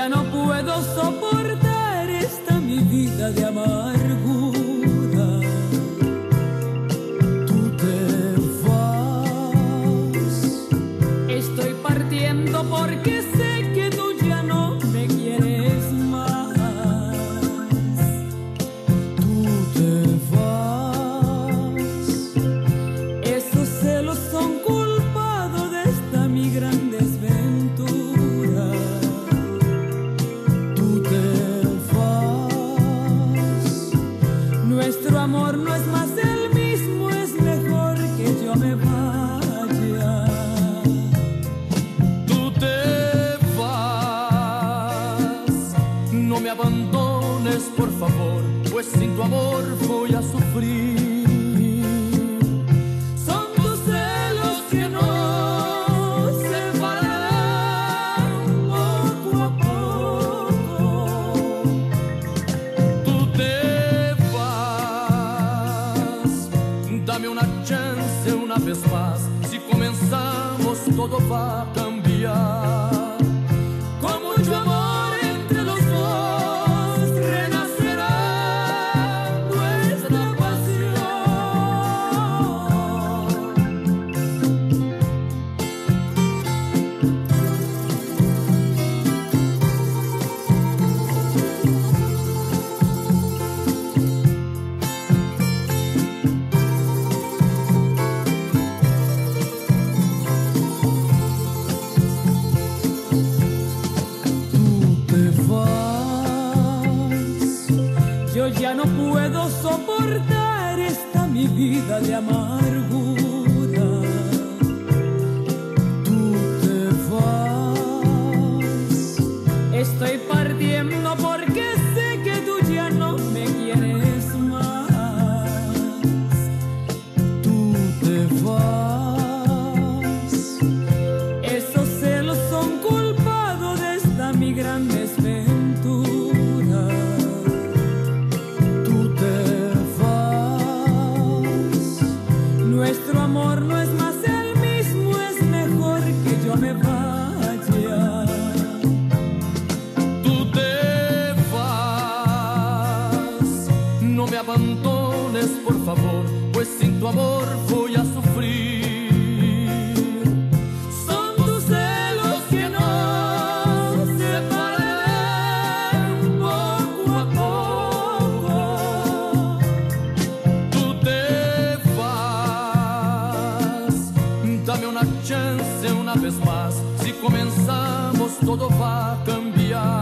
Ya no puedo soportar esta mi vida de amargura. Por favor, pues sin tu amor voy a sufrir. Una vez más. Si comenzamos todo va a cambiar. Vas. Yo ya no puedo soportar esta mi vida de amargura. Gran desventura. Tú te vas. Nuestro amor no es más el mismo, es mejor que yo me vaya. Tú te vas. No me abandones, por favor, pues sin tu amor voy a sufrir. una vez más. Si comenzamos todo va a cambiar.